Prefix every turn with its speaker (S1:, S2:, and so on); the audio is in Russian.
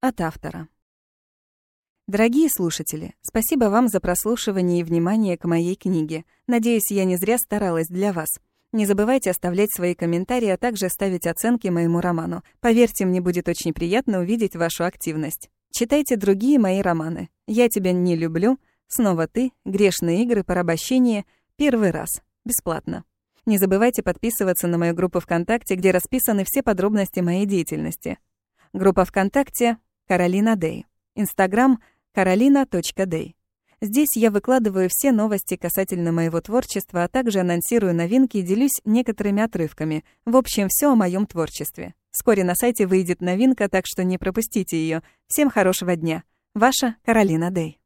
S1: От автора. Дорогие слушатели, спасибо вам за прослушивание и внимание к моей книге. Надеюсь, я не зря старалась для вас. Не забывайте оставлять свои комментарии, а также ставить оценки моему роману. Поверьте, мне будет очень приятно увидеть вашу активность. Читайте другие мои романы. «Я тебя не люблю», «Снова ты», «Грешные игры», «Порабощение», «Первый раз». Бесплатно. Не забывайте подписываться на мою группу ВКонтакте, где расписаны все подробности моей деятельности. Группа ВКонтакте Каролина Дэй. Инстаграм каролина.дэй. Здесь я выкладываю все новости касательно моего творчества, а также анонсирую новинки и делюсь некоторыми отрывками. В общем, все о моем творчестве. Вскоре на сайте выйдет новинка, так что не пропустите ее. Всем хорошего дня. Ваша Каролина Дэй.